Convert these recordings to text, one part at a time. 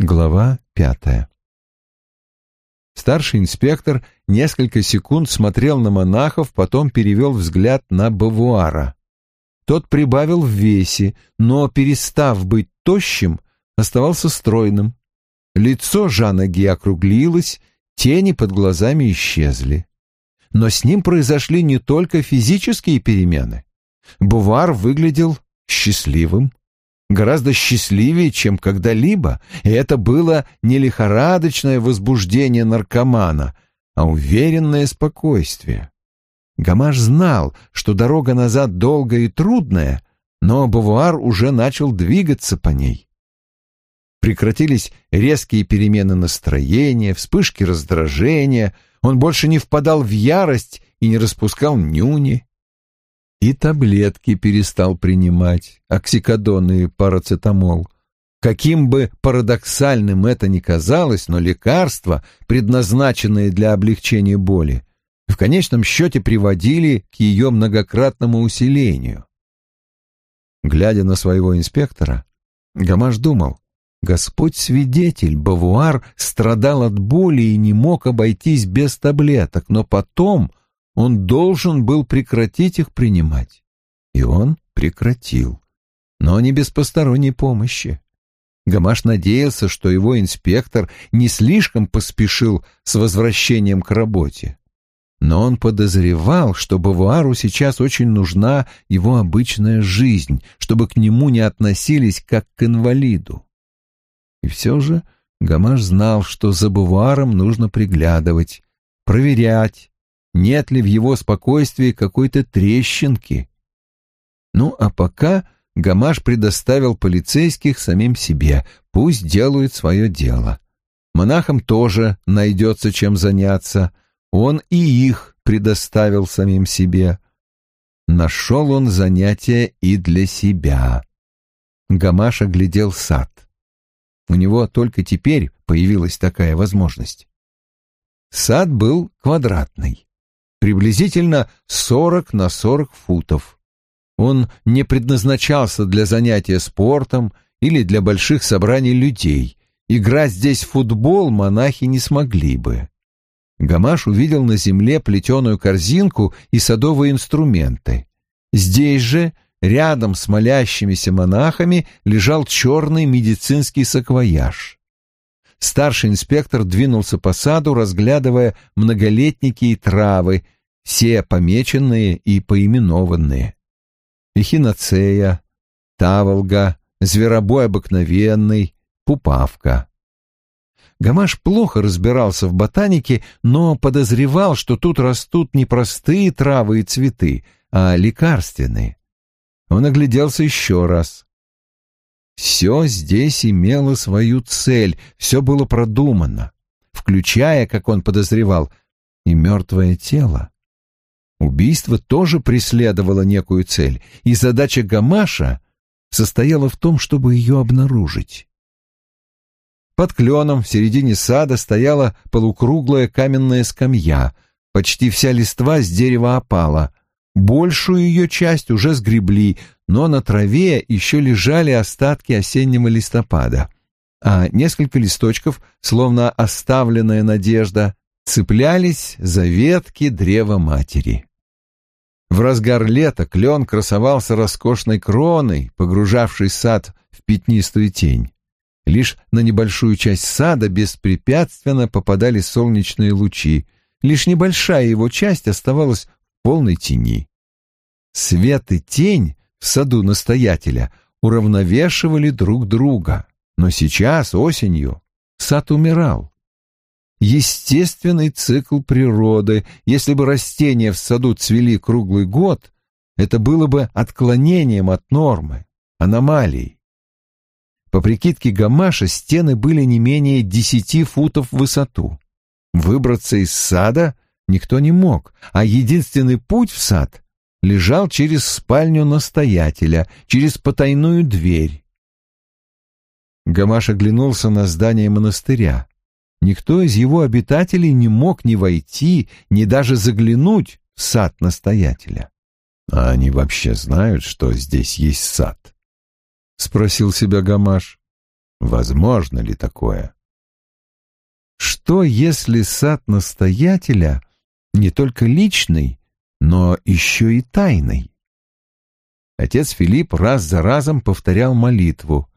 Глава пятая Старший инспектор несколько секунд смотрел на монахов, потом перевел взгляд на Бавуара. Тот прибавил в весе, но, перестав быть тощим, оставался стройным. Лицо Жана Ги округлилось, тени под глазами исчезли. Но с ним произошли не только физические перемены. Бувар выглядел счастливым, гораздо счастливее, чем когда-либо, и это было не лихорадочное возбуждение наркомана, а уверенное спокойствие. Гамаш знал, что дорога назад долгая и трудная, но Бавуар уже начал двигаться по ней. Прекратились резкие перемены настроения, вспышки раздражения, он больше не впадал в ярость и не распускал нюни и таблетки перестал принимать, оксикодон и парацетамол. Каким бы парадоксальным это ни казалось, но лекарства, предназначенные для облегчения боли, в конечном счете приводили к ее многократному усилению. Глядя на своего инспектора, Гамаш думал, Господь свидетель, Бавуар страдал от боли и не мог обойтись без таблеток, но потом он должен был прекратить их принимать. И он прекратил. Но не без посторонней помощи. Гамаш надеялся, что его инспектор не слишком поспешил с возвращением к работе. Но он подозревал, что Бавуару сейчас очень нужна его обычная жизнь, чтобы к нему не относились как к инвалиду. И все же Гамаш знал, что за Бавуаром нужно приглядывать, проверять, нет ли в его спокойствии какой-то трещинки. Ну, а пока Гамаш предоставил полицейских самим себе, пусть делают свое дело. Монахам тоже найдется чем заняться, он и их предоставил самим себе. Нашел он занятие и для себя. Гамаш оглядел сад. У него только теперь появилась такая возможность. Сад был квадратный приблизительно 40 на 40 футов. Он не предназначался для занятия спортом или для больших собраний людей. Играть здесь в футбол монахи не смогли бы. Гамаш увидел на земле плетеную корзинку и садовые инструменты. Здесь же, рядом с молящимися монахами, лежал черный медицинский саквояж. Старший инспектор двинулся по саду, разглядывая многолетники и травы, все помеченные и поименованные. Эхиноцея, таволга, зверобой обыкновенный, пупавка. Гамаш плохо разбирался в ботанике, но подозревал, что тут растут не простые травы и цветы, а лекарственные. Он огляделся еще раз. Все здесь имело свою цель, все было продумано, включая, как он подозревал, и мертвое тело. Убийство тоже преследовало некую цель, и задача Гамаша состояла в том, чтобы ее обнаружить. Под кленом в середине сада стояла полукруглая каменная скамья, почти вся листва с дерева опала. Большую ее часть уже сгребли, но на траве еще лежали остатки осеннего листопада, а несколько листочков, словно оставленная надежда, цеплялись за ветки древа матери. В разгар лета клен красовался роскошной кроной, погружавший сад в пятнистую тень. Лишь на небольшую часть сада беспрепятственно попадали солнечные лучи, лишь небольшая его часть оставалась в полной тени. Свет и тень в саду настоятеля уравновешивали друг друга. Но сейчас, осенью, сад умирал. Естественный цикл природы, если бы растения в саду цвели круглый год, это было бы отклонением от нормы, аномалией. По прикидке Гамаша стены были не менее десяти футов в высоту. Выбраться из сада никто не мог, а единственный путь в сад лежал через спальню настоятеля, через потайную дверь. Гамаш оглянулся на здание монастыря. Никто из его обитателей не мог ни войти, ни даже заглянуть в сад настоятеля. «А они вообще знают, что здесь есть сад?» — спросил себя Гамаш. Возможно ли такое? Что, если сад настоятеля не только личный, но еще и тайный? Отец Филипп раз за разом повторял молитву.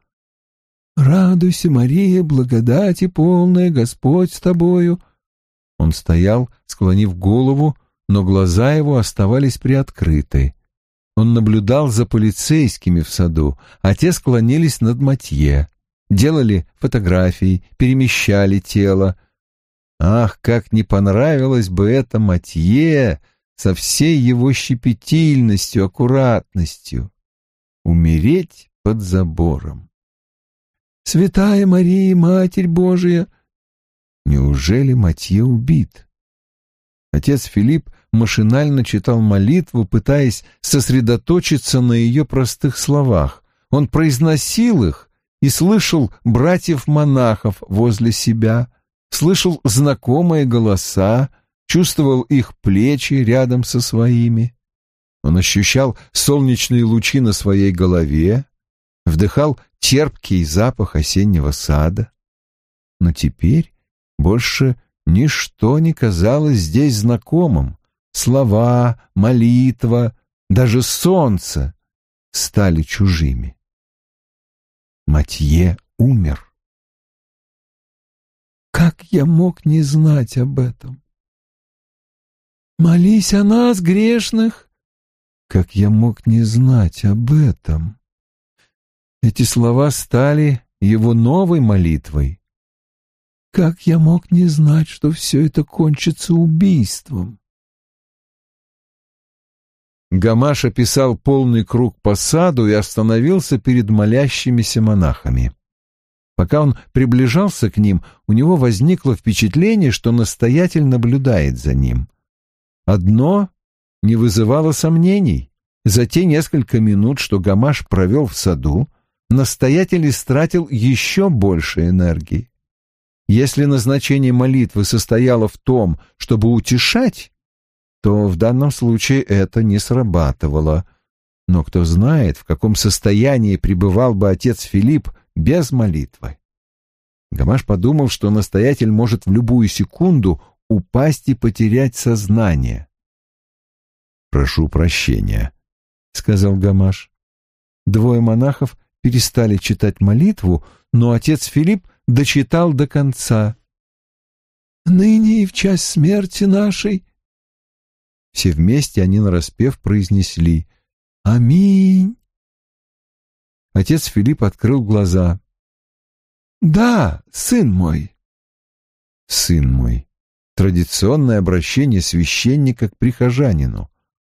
«Радуйся, Мария, благодати полная, Господь с тобою». Он стоял, склонив голову, но глаза его оставались приоткрыты. Он наблюдал за полицейскими в саду, а те склонились над Матье, делали фотографии, перемещали тело. Ах, как не понравилось бы это Матье со всей его щепетильностью, аккуратностью! Умереть под забором. «Святая Мария, Матерь Божия!» Неужели Матье убит? Отец Филипп машинально читал молитву, пытаясь сосредоточиться на ее простых словах. Он произносил их и слышал братьев-монахов возле себя, слышал знакомые голоса, чувствовал их плечи рядом со своими. Он ощущал солнечные лучи на своей голове, вдыхал терпкий запах осеннего сада. Но теперь больше ничто не казалось здесь знакомым. Слова, молитва, даже солнце стали чужими. Матье умер. Как я мог не знать об этом? Молись о нас, грешных. Как я мог не знать об этом? Эти слова стали его новой молитвой. Как я мог не знать, что все это кончится убийством? Гамаш описал полный круг по саду и остановился перед молящимися монахами. Пока он приближался к ним, у него возникло впечатление, что настоятель наблюдает за ним. Одно не вызывало сомнений. За те несколько минут, что Гамаш провел в саду, настоятель истратил еще больше энергии. Если назначение молитвы состояло в том, чтобы утешать, то в данном случае это не срабатывало. Но кто знает, в каком состоянии пребывал бы отец Филипп без молитвы. Гамаш подумал, что настоятель может в любую секунду упасть и потерять сознание. «Прошу прощения», — сказал Гамаш. Двое монахов перестали читать молитву, но отец Филипп дочитал до конца. «Ныне и в час смерти нашей...» Все вместе они нараспев произнесли «Аминь». Отец Филипп открыл глаза. «Да, сын мой». «Сын мой» — традиционное обращение священника к прихожанину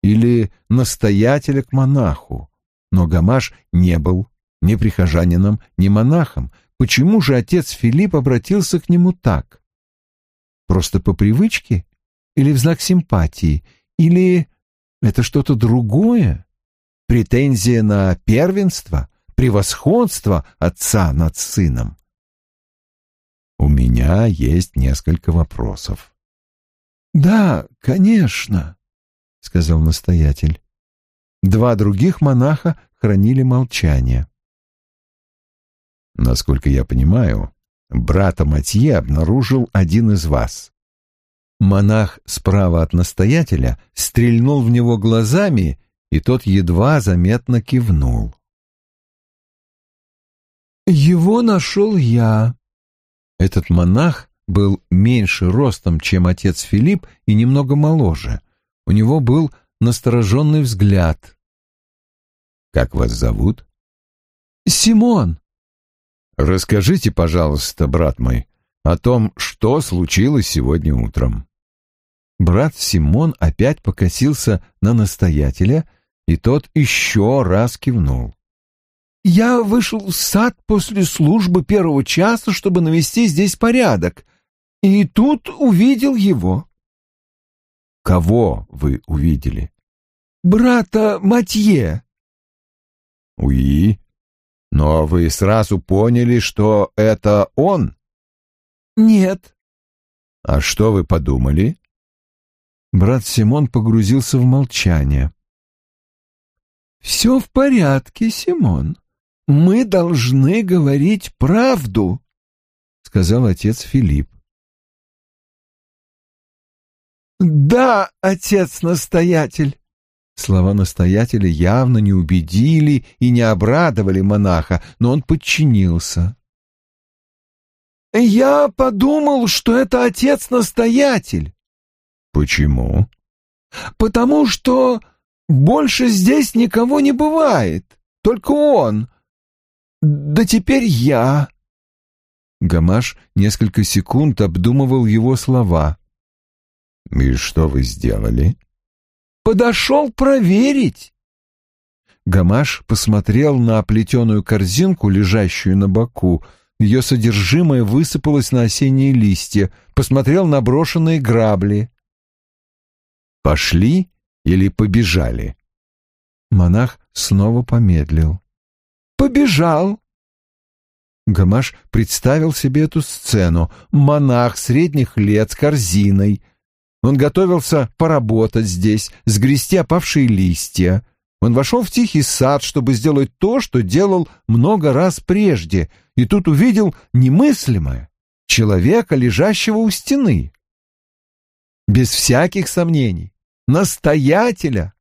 или настоятеля к монаху. Но Гамаш не был ни прихожанином, ни монахом. Почему же отец Филипп обратился к нему так? Просто по привычке? Или в знак симпатии? Или это что-то другое? Претензия на первенство? Превосходство отца над сыном? У меня есть несколько вопросов. «Да, конечно», — сказал настоятель. Два других монаха хранили молчание. Насколько я понимаю, брата Матье обнаружил один из вас. Монах справа от настоятеля стрельнул в него глазами, и тот едва заметно кивнул. «Его нашел я». Этот монах был меньше ростом, чем отец Филипп, и немного моложе. У него был настороженный взгляд. «Как вас зовут?» «Симон». «Расскажите, пожалуйста, брат мой, о том, что случилось сегодня утром». Брат Симон опять покосился на настоятеля, и тот еще раз кивнул. «Я вышел в сад после службы первого часа, чтобы навести здесь порядок, и тут увидел его». «Кого вы увидели?» «Брата Матье». «Уи, но вы сразу поняли, что это он? Нет. А что вы подумали? Брат Симон погрузился в молчание. Все в порядке, Симон. Мы должны говорить правду, — сказал отец Филипп. «Да, отец-настоятель!» Слова настоятеля явно не убедили и не обрадовали монаха, но он подчинился. «Я подумал, что это отец-настоятель». «Почему?» «Потому что больше здесь никого не бывает, только он. Да теперь я». Гамаш несколько секунд обдумывал его слова. «И что вы сделали?» «Подошел проверить». Гамаш посмотрел на оплетенную корзинку, лежащую на боку. Ее содержимое высыпалось на осенние листья. Посмотрел на брошенные грабли. «Пошли или побежали?» Монах снова помедлил. «Побежал». Гамаш представил себе эту сцену. Монах средних лет с корзиной. Он готовился поработать здесь, сгрести опавшие листья. Он вошел в тихий сад, чтобы сделать то, что делал много раз прежде, и тут увидел немыслимое — человека, лежащего у стены. Без всяких сомнений. Настоятеля.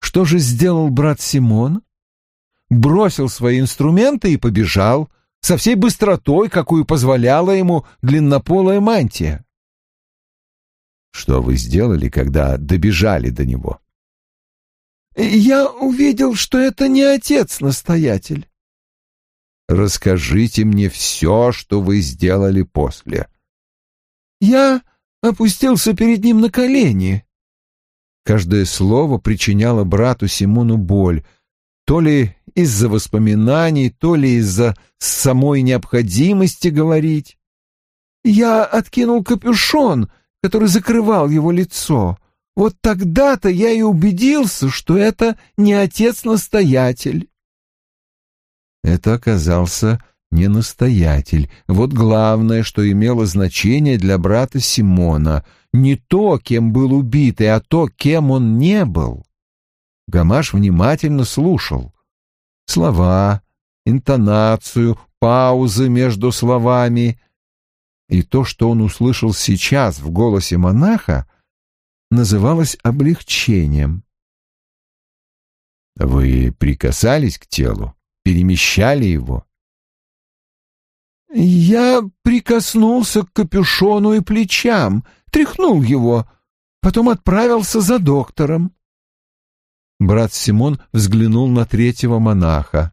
Что же сделал брат Симон? Бросил свои инструменты и побежал со всей быстротой, какую позволяла ему длиннополая мантия. Что вы сделали, когда добежали до него? Я увидел, что это не отец-настоятель. Расскажите мне все, что вы сделали после. Я опустился перед ним на колени. Каждое слово причиняло брату Симону боль, то ли из-за воспоминаний, то ли из-за самой необходимости говорить. Я откинул капюшон, который закрывал его лицо. Вот тогда-то я и убедился, что это не отец-настоятель. Это оказался не настоятель. Вот главное, что имело значение для брата Симона. Не то, кем был убитый, а то, кем он не был. Гамаш внимательно слушал. Слова, интонацию, паузы между словами. И то, что он услышал сейчас в голосе монаха, называлось облегчением. «Вы прикасались к телу? Перемещали его?» «Я прикоснулся к капюшону и плечам, тряхнул его, потом отправился за доктором». Брат Симон взглянул на третьего монаха.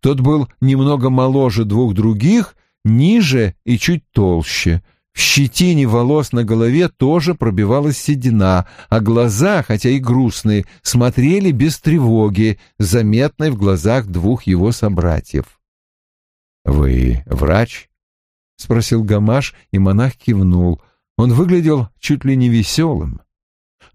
Тот был немного моложе двух других, ниже и чуть толще. В щетине волос на голове тоже пробивалась седина, а глаза, хотя и грустные, смотрели без тревоги, заметной в глазах двух его собратьев. «Вы врач?» — спросил Гамаш, и монах кивнул. Он выглядел чуть ли не веселым.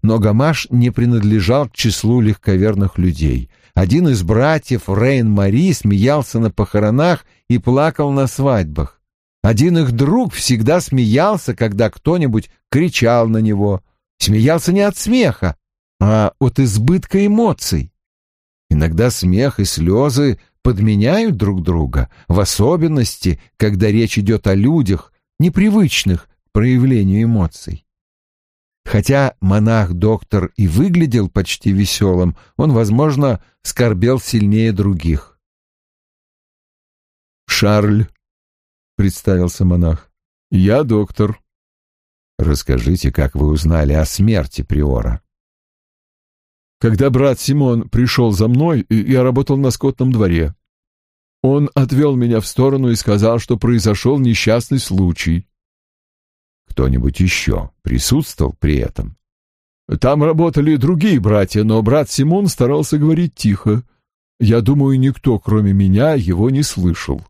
Но Гамаш не принадлежал к числу легковерных людей. Один из братьев, Рейн-Мари, смеялся на похоронах и плакал на свадьбах. Один их друг всегда смеялся, когда кто-нибудь кричал на него. Смеялся не от смеха, а от избытка эмоций. Иногда смех и слезы подменяют друг друга, в особенности, когда речь идет о людях, непривычных к проявлению эмоций. Хотя монах-доктор и выглядел почти веселым, он, возможно, скорбел сильнее других. «Шарль», — представился монах, — «я доктор». «Расскажите, как вы узнали о смерти Приора?» Когда брат Симон пришел за мной, я работал на скотном дворе. Он отвел меня в сторону и сказал, что произошел несчастный случай. Кто-нибудь еще присутствовал при этом? Там работали другие братья, но брат Симон старался говорить тихо. Я думаю, никто, кроме меня, его не слышал.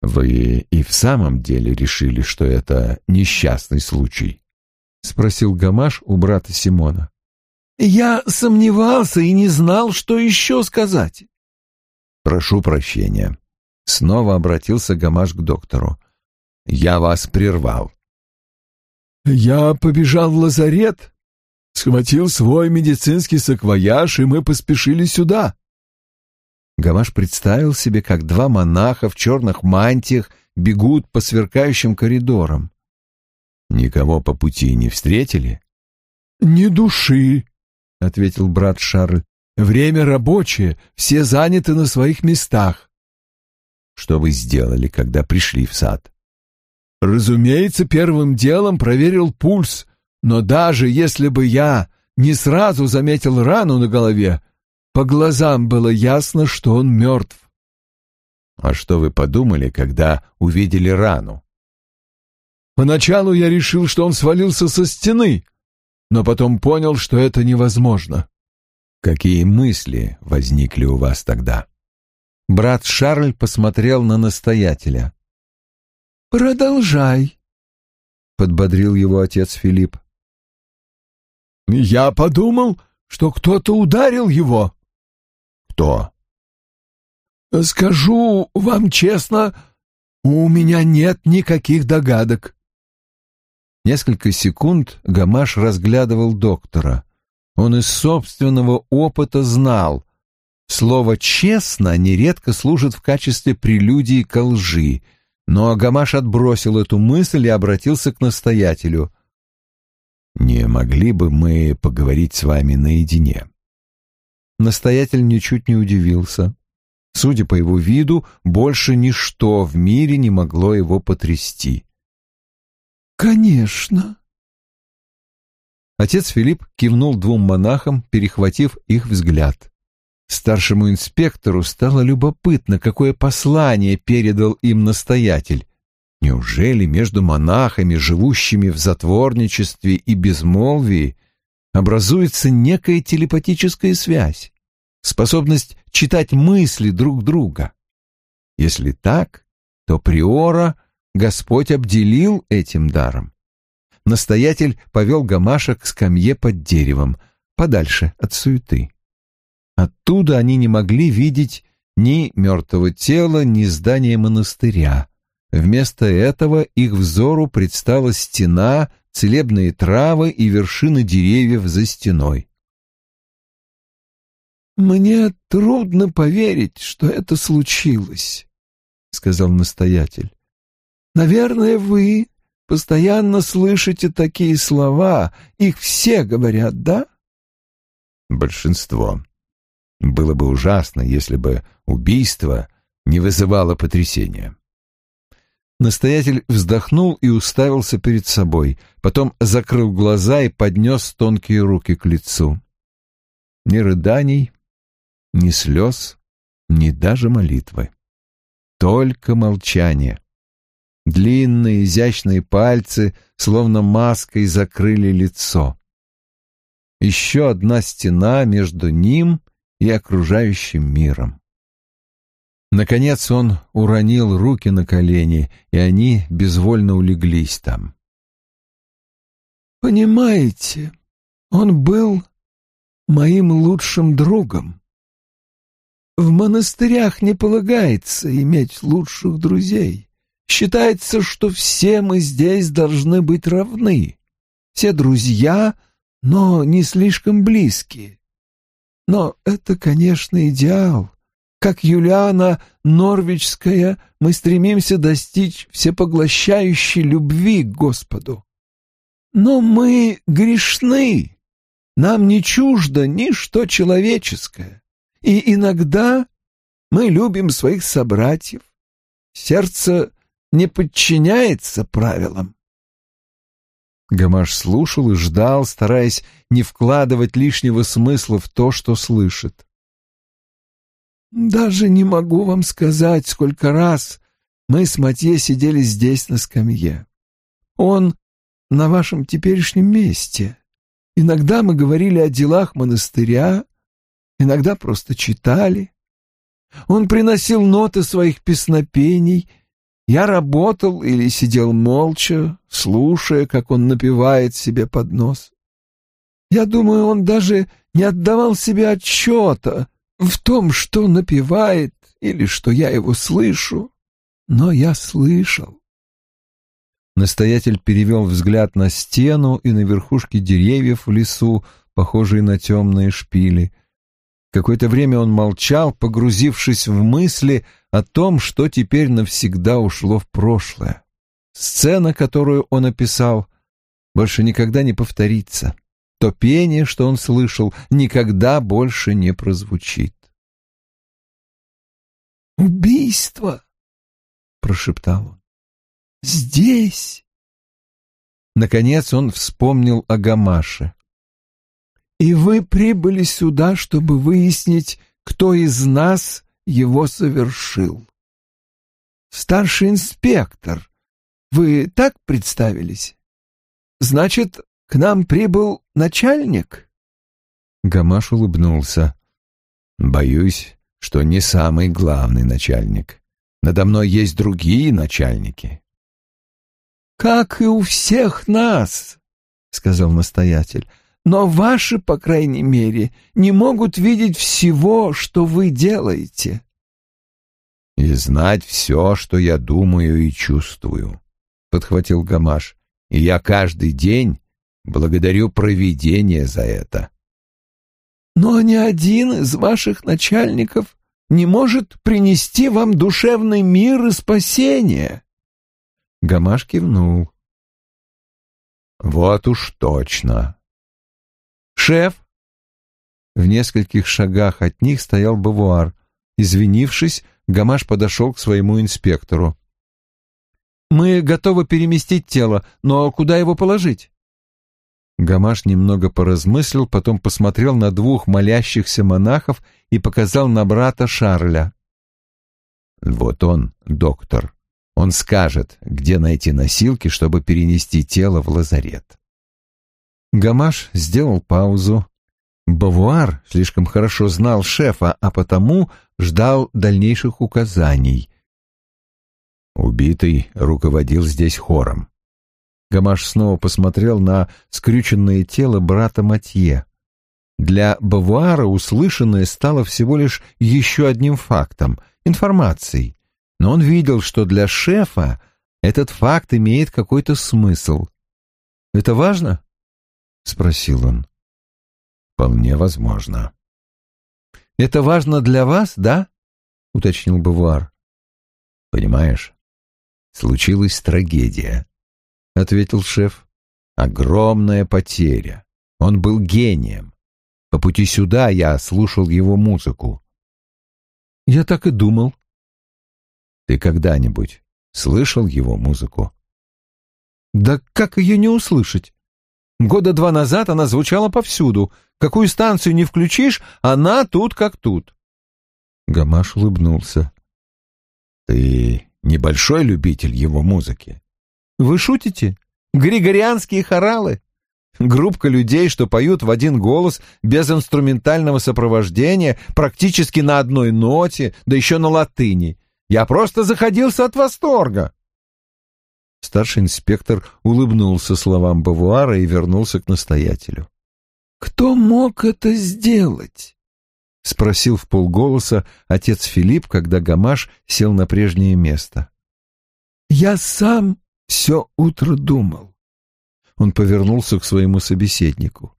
«Вы и в самом деле решили, что это несчастный случай?» — спросил Гамаш у брата Симона. Я сомневался и не знал, что еще сказать. Прошу прощения. Снова обратился Гамаш к доктору. Я вас прервал. Я побежал в лазарет, схватил свой медицинский саквояж, и мы поспешили сюда. Гамаш представил себе, как два монаха в черных мантиях бегут по сверкающим коридорам. Никого по пути не встретили? «Ни души», — ответил брат Шарль. «Время рабочее, все заняты на своих местах». «Что вы сделали, когда пришли в сад?» «Разумеется, первым делом проверил пульс, но даже если бы я не сразу заметил рану на голове, по глазам было ясно, что он мертв. А что вы подумали, когда увидели рану? Поначалу я решил, что он свалился со стены, но потом понял, что это невозможно. Какие мысли возникли у вас тогда? Брат Шарль посмотрел на настоятеля. «Продолжай», — подбодрил его отец Филипп. «Я подумал, что кто-то ударил его». «Кто?» «Скажу вам честно, у меня нет никаких догадок». Несколько секунд Гамаш разглядывал доктора. Он из собственного опыта знал. Слово «честно» нередко служит в качестве прелюдии к лжи, но Гамаш отбросил эту мысль и обратился к настоятелю. «Не могли бы мы поговорить с вами наедине?» Настоятель ничуть не удивился. Судя по его виду, больше ничто в мире не могло его потрясти. «Конечно». Отец Филипп кивнул двум монахам, перехватив их взгляд. Старшему инспектору стало любопытно, какое послание передал им настоятель. Неужели между монахами, живущими в затворничестве и безмолвии, образуется некая телепатическая связь, способность читать мысли друг друга? Если так, то приора Господь обделил этим даром. Настоятель повел Гамаша к скамье под деревом, подальше от суеты. Оттуда они не могли видеть ни мертвого тела, ни здания монастыря. Вместо этого их взору предстала стена, целебные травы и вершины деревьев за стеной. «Мне трудно поверить, что это случилось», — сказал настоятель. Наверное, вы постоянно слышите такие слова. Их все говорят, да? Большинство. Было бы ужасно, если бы убийство не вызывало потрясения. Настоятель вздохнул и уставился перед собой, потом закрыл глаза и поднес тонкие руки к лицу. Ни рыданий, ни слез, ни даже молитвы. Только молчание. Длинные изящные пальцы, словно маской, закрыли лицо. Еще одна стена между ним и окружающим миром. Наконец он уронил руки на колени, и они безвольно улеглись там. «Понимаете, он был моим лучшим другом. В монастырях не полагается иметь лучших друзей. Считается, что все мы здесь должны быть равны. Все друзья, но не слишком близкие. Но это, конечно, идеал. Как Юлиана Норвичская, мы стремимся достичь всепоглощающей любви к Господу. Но мы грешны. Нам не чуждо ничто человеческое. И иногда мы любим своих собратьев. Сердце не подчиняется правилам. Гамаш слушал и ждал, стараясь не вкладывать лишнего смысла в то, что слышит. «Даже не могу вам сказать, сколько раз мы с Матье сидели здесь на скамье. Он на вашем теперешнем месте. Иногда мы говорили о делах монастыря, иногда просто читали. Он приносил ноты своих песнопений — я работал или сидел молча, слушая, как он напевает себе под нос. Я думаю, он даже не отдавал себе отчета в том, что напевает или что я его слышу, но я слышал. Настоятель перевел взгляд на стену и на верхушки деревьев в лесу, похожие на темные шпили. Какое-то время он молчал, погрузившись в мысли о том, что теперь навсегда ушло в прошлое. Сцена, которую он описал, больше никогда не повторится. То пение, что он слышал, никогда больше не прозвучит. «Убийство!» — прошептал он. «Здесь!» Наконец он вспомнил о Гамаше. «И вы прибыли сюда, чтобы выяснить, кто из нас его совершил. Старший инспектор, вы так представились? Значит, к нам прибыл начальник?» Гамаш улыбнулся. «Боюсь, что не самый главный начальник. Надо мной есть другие начальники». «Как и у всех нас», — сказал настоятель, — «но ваши, по крайней мере, не могут видеть всего, что вы делаете». «И знать все, что я думаю и чувствую», — подхватил Гамаш, — «и я каждый день благодарю провидение за это». «Но ни один из ваших начальников не может принести вам душевный мир и спасение», Гамаш кивнул. «Вот уж точно!» «Шеф!» В нескольких шагах от них стоял Бавуар. Извинившись, Гамаш подошел к своему инспектору. «Мы готовы переместить тело, но куда его положить?» Гамаш немного поразмыслил, потом посмотрел на двух молящихся монахов и показал на брата Шарля. «Вот он, доктор. Он скажет, где найти носилки, чтобы перенести тело в лазарет. Гамаш сделал паузу. Бавуар слишком хорошо знал шефа, а потому ждал дальнейших указаний. Убитый руководил здесь хором. Гамаш снова посмотрел на скрюченное тело брата Матье. Для Бавуара услышанное стало всего лишь еще одним фактом, информацией но он видел, что для шефа этот факт имеет какой-то смысл. «Это важно?» — спросил он. «Вполне возможно». «Это важно для вас, да?» — уточнил Бавуар. «Понимаешь, случилась трагедия», — ответил шеф. «Огромная потеря. Он был гением. По пути сюда я слушал его музыку». «Я так и думал», ты когда-нибудь слышал его музыку? Да как ее не услышать? Года два назад она звучала повсюду. Какую станцию не включишь, она тут как тут. Гамаш улыбнулся. Ты небольшой любитель его музыки. Вы шутите? Григорианские хоралы? Группка людей, что поют в один голос, без инструментального сопровождения, практически на одной ноте, да еще на латыни. Я просто заходился от восторга. Старший инспектор улыбнулся словам Бавуара и вернулся к настоятелю. «Кто мог это сделать?» — спросил в полголоса отец Филипп, когда Гамаш сел на прежнее место. «Я сам все утро думал». Он повернулся к своему собеседнику.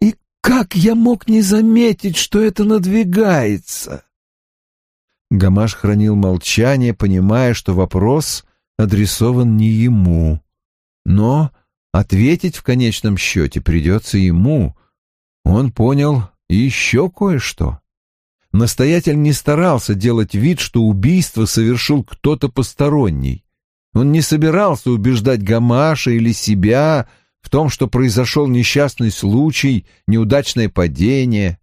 «И как я мог не заметить, что это надвигается?» Гамаш хранил молчание, понимая, что вопрос адресован не ему. Но ответить в конечном счете придется ему. Он понял еще кое-что. Настоятель не старался делать вид, что убийство совершил кто-то посторонний. Он не собирался убеждать Гамаша или себя в том, что произошел несчастный случай, неудачное падение.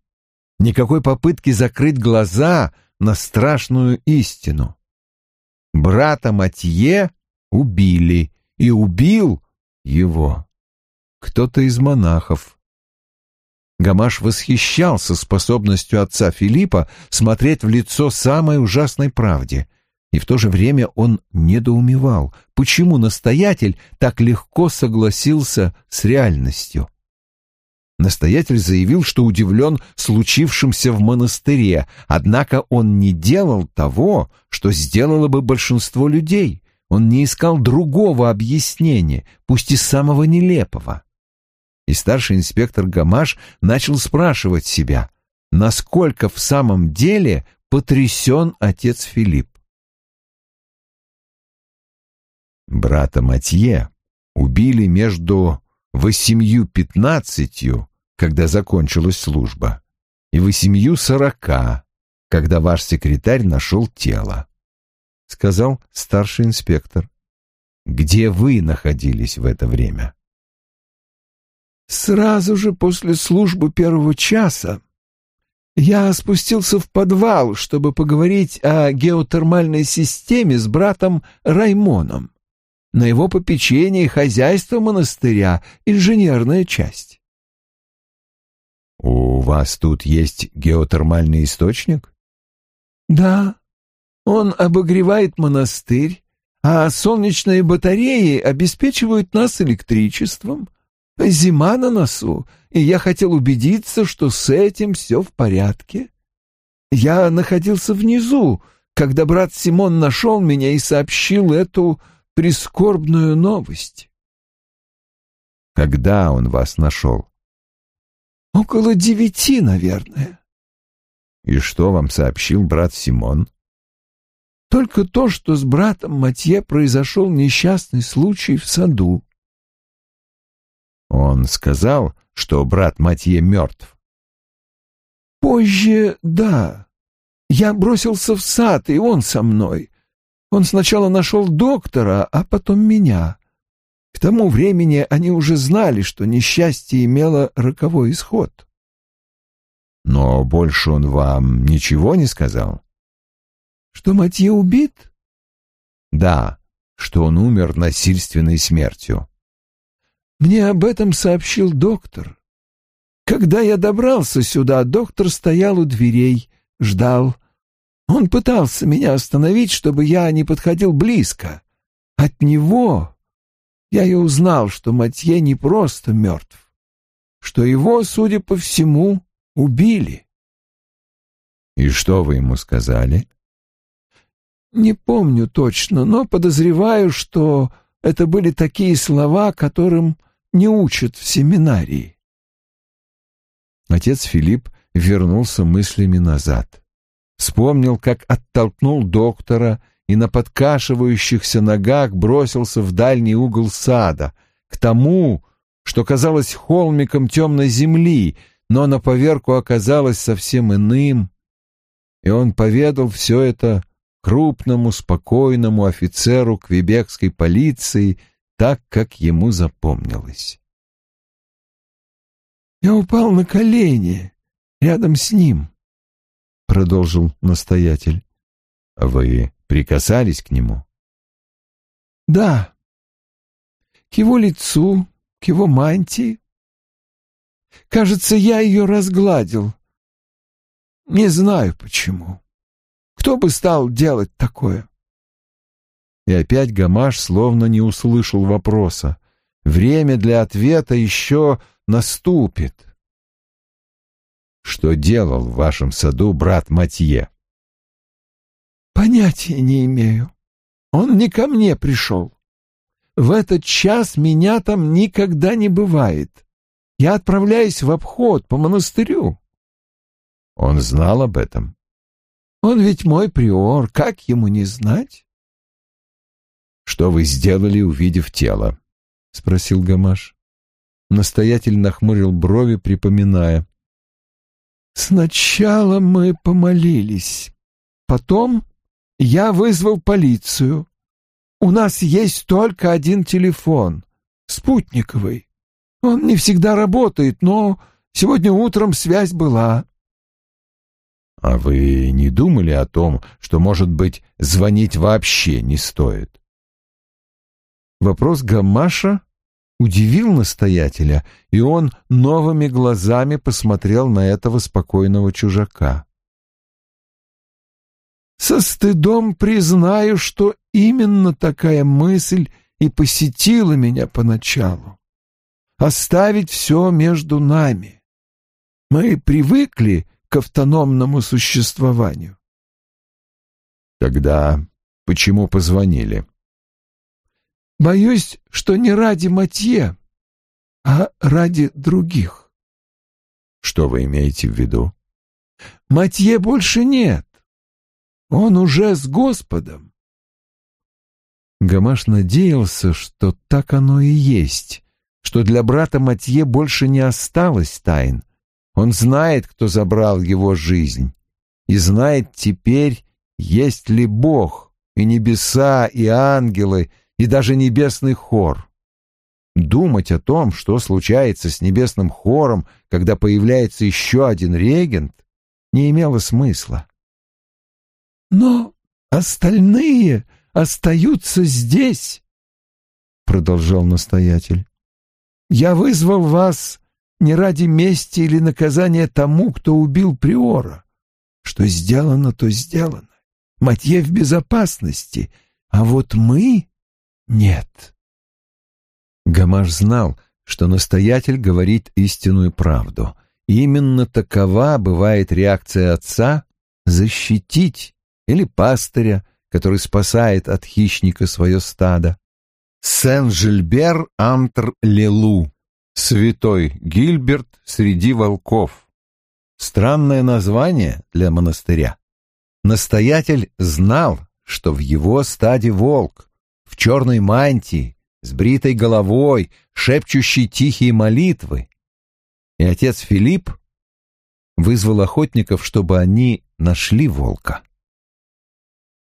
Никакой попытки закрыть глаза на страшную истину. Брата Матье убили, и убил его кто-то из монахов. Гамаш восхищался способностью отца Филиппа смотреть в лицо самой ужасной правде, и в то же время он недоумевал, почему настоятель так легко согласился с реальностью. Настоятель заявил, что удивлен случившимся в монастыре, однако он не делал того, что сделало бы большинство людей. Он не искал другого объяснения, пусть и самого нелепого. И старший инспектор Гамаш начал спрашивать себя, насколько в самом деле потрясен отец Филипп. Брата Матье убили между восемью пятнадцатью, когда закончилась служба, и восемью сорока, когда ваш секретарь нашел тело, — сказал старший инспектор. Где вы находились в это время? Сразу же после службы первого часа я спустился в подвал, чтобы поговорить о геотермальной системе с братом Раймоном. На его попечении хозяйство монастыря, инженерная часть. «У вас тут есть геотермальный источник?» «Да. Он обогревает монастырь, а солнечные батареи обеспечивают нас электричеством. Зима на носу, и я хотел убедиться, что с этим все в порядке. Я находился внизу, когда брат Симон нашел меня и сообщил эту прискорбную новость. Когда он вас нашел? Около девяти, наверное. И что вам сообщил брат Симон? Только то, что с братом Матье произошел несчастный случай в саду. Он сказал, что брат Матье мертв. Позже, да. Я бросился в сад, и он со мной. Он сначала нашел доктора, а потом меня. Тому времени они уже знали, что несчастье имело роковой исход. Но больше он вам ничего не сказал? Что Матье убит? Да, что он умер насильственной смертью. Мне об этом сообщил доктор. Когда я добрался сюда, доктор стоял у дверей, ждал. Он пытался меня остановить, чтобы я не подходил близко. От него я и узнал, что Матье не просто мертв, что его, судя по всему, убили. И что вы ему сказали? Не помню точно, но подозреваю, что это были такие слова, которым не учат в семинарии. Отец Филипп вернулся мыслями назад. Вспомнил, как оттолкнул доктора и на подкашивающихся ногах бросился в дальний угол сада, к тому, что казалось холмиком темной земли, но на поверку оказалось совсем иным. И он поведал все это крупному, спокойному офицеру квебекской полиции, так, как ему запомнилось. «Я упал на колени рядом с ним», — продолжил настоятель. «Вы прикасались к нему?» «Да. К его лицу, к его мантии. Кажется, я ее разгладил. Не знаю почему». Кто бы стал делать такое? И опять Гамаш словно не услышал вопроса. Время для ответа еще наступит. Что делал в вашем саду брат Матье? Понятия не имею. Он не ко мне пришел. В этот час меня там никогда не бывает. Я отправляюсь в обход по монастырю. Он знал об этом? Он ведь мой приор, как ему не знать? Что вы сделали, увидев тело? спросил Гамаш. Настоятель нахмурил брови, припоминая. Сначала мы помолились. Потом я вызвал полицию. У нас есть только один телефон, спутниковый. Он не всегда работает, но сегодня утром связь была. А вы не думали о том, что, может быть, звонить вообще не стоит? Вопрос Гамаша удивил настоятеля, и он новыми глазами посмотрел на этого спокойного чужака. Со стыдом признаю, что именно такая мысль и посетила меня поначалу. Оставить все между нами. Мы привыкли к автономному существованию. Тогда почему позвонили? Боюсь, что не ради Матье, а ради других. Что вы имеете в виду? Матье больше нет. Он уже с Господом. Гамаш надеялся, что так оно и есть, что для брата Матье больше не осталось тайн. Он знает, кто забрал его жизнь, и знает теперь, есть ли Бог, и небеса, и ангелы, и даже небесный хор. Думать о том, что случается с небесным хором, когда появляется еще один регент, не имело смысла. «Но остальные остаются здесь», — продолжал настоятель. «Я вызвал вас не ради мести или наказания тому, кто убил Приора. Что сделано, то сделано. Матье в безопасности, а вот мы — нет». Гамаш знал, что настоятель говорит истинную правду. Именно такова бывает реакция отца — защитить, или пастыря, который спасает от хищника свое стадо. Сен-Жильбер Антр-Лелу, святой Гильберт среди волков. Странное название для монастыря. Настоятель знал, что в его стаде волк, в черной мантии, с бритой головой, шепчущий тихие молитвы. И отец Филипп вызвал охотников, чтобы они нашли волка.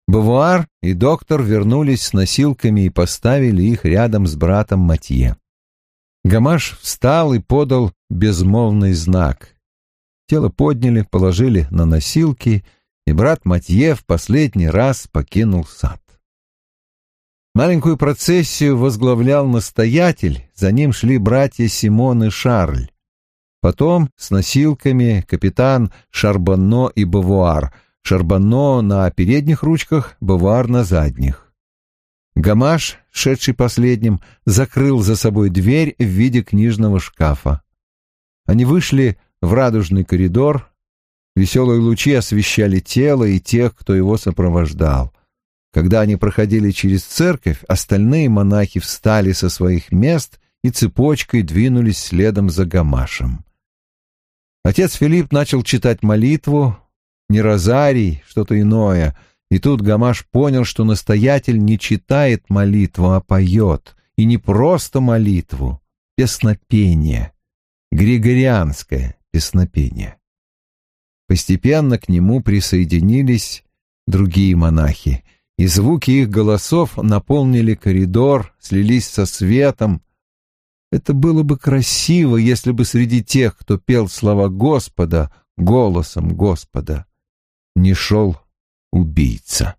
Бавуар и доктор вернулись с носилками и поставили их рядом с братом Матье. Гамаш встал и подал безмолвный знак. Тело подняли, положили на носилки, и брат Матье в последний раз покинул сад. Маленькую процессию возглавлял настоятель, за ним шли братья Симон и Шарль. Потом с носилками капитан Шарбанно и Бавуар, Шарбанно на передних ручках, Бавуар на задних. Гамаш, шедший последним, закрыл за собой дверь в виде книжного шкафа. Они вышли в радужный коридор, веселые лучи освещали тело и тех, кто его сопровождал. Когда они проходили через церковь, остальные монахи встали со своих мест и цепочкой двинулись следом за Гамашем. Отец Филипп начал читать молитву, не розарий, что-то иное, и тут Гамаш понял, что настоятель не читает молитву, а поет, и не просто молитву, песнопение, григорианское песнопение. Постепенно к нему присоединились другие монахи, и звуки их голосов наполнили коридор, слились со светом. Это было бы красиво, если бы среди тех, кто пел слова Господа, голосом Господа, не шел убийца.